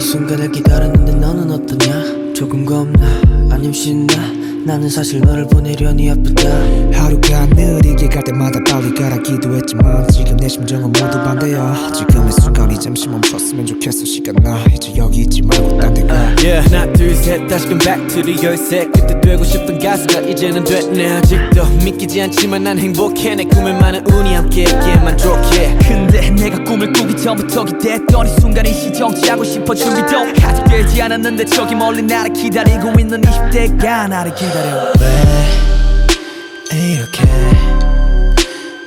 순간을 기다렸는데 너는 어떠냐? 조금 겁나? 아님 신나? 나는 사실 너를 보내려니 아프다. 하루가 느리게 갈 때마다 빨리 가라 기도했지만 지금 내 심정은 모두 반대야. 지금 이 순간이 잠시 멈췄으면 좋겠어. 시간 나. 이제 여기 있지 말고 딴 데 가. Yeah 셋 다시금 back to the 열쇠 그때 되고 싶던 가수가 이제는 됐네. 아직도 믿기지 않지만 난 행복해. 내 꿈에 많은 운이 함께했기에 만족해 근데 내가 꿈을 꾸기 전부터 기대했던 이 순간 이 시정치하고 싶어 준비도 아직 되지 않았는데 저기 멀리 나를 기다리고 있는 20대가 나를 기다려. 왜 이렇게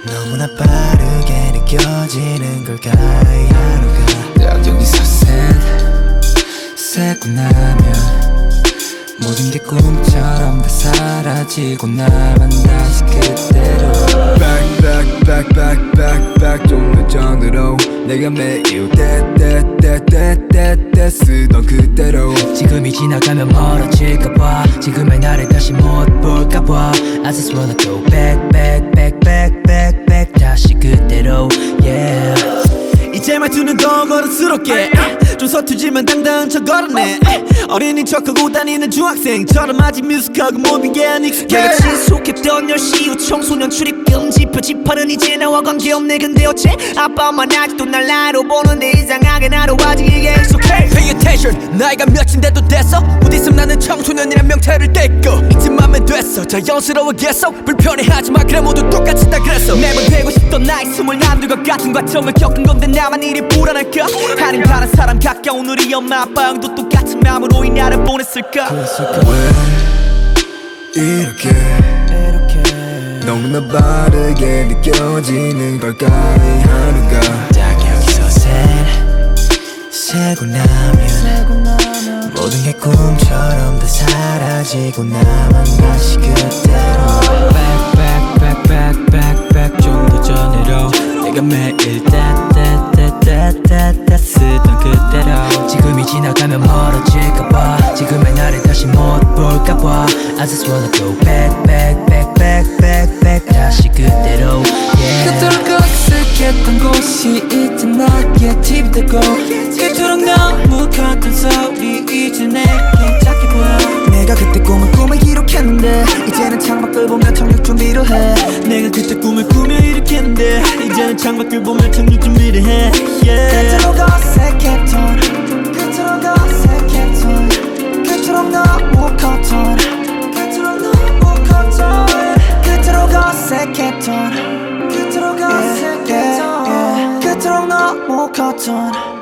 너무나 빠르게 느껴지는 걸까 이 하루가? 딱 여기서 셋 세고 나면 모든 게 꿈처럼 다 사라지고 나만 다시 그대로. Back back back back back back 좀더 전으로 내가 매일 때때때때때때 쓰던 그대로. 지금이 지나가면 멀어질까봐. 지금의 나를 다시 못 볼까봐. I just wanna go back back back back back back 다시 그대로. Yeah. 이 제 말투는 더 거른스럽게. 좀 서투지만 당당한 척 걸었네. 어린이 척하고 다니는 중학생처럼 아직 뮤직하고 모든 게 안 익숙해 내가 10시 이후 청소년 출입 금지 표지판은 이제 나와 관계없네. 근데 어째 아빠 엄마 아직도 날 나로 보는데 이상하게 나로 아직 이게 익숙해. Pay attention. 나이가 몇인데도 됐어? 어디서 나는 청소년이란 명태를 뗐고. 이쯤하면 됐어. 자연스러워겠어. 불편해하지마. 그래 모두 똑같이 다 그랬어. 매번 되고 싶던 나이 스물한둘과 같은 과정을 겪은 건데 나만 이리 불안할까? 아님 다른 사람 가까운 우리 엄마 아빠 형도 똑같은 마음으로 이 나를 보냈을까? 왜 이렇게 너무나 빠르게 느껴지는 걸까 이 하루가? 딱 여기서 셋 세고 나면 모든 게 꿈처럼 다 사라지고 나만 다시 그대 I just wanna go back back back back back back. 다시 그대로 yeah. 그토록 어색했던 곳이 이제 나의 팁 되고 그토록 너무 컸던 소리 이제 내게 작게 보여 내가 그때 꿈을 꾸며 기록했는데 이제는 창밖을 보며 착륙 준비를 해. 내가 그때 꿈을 꾸며 일으켰는데 이제는 창밖을 보며 착륙 준비를 해 yeah. 그토록 어색했던 어